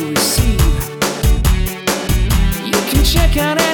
to receive. You can check out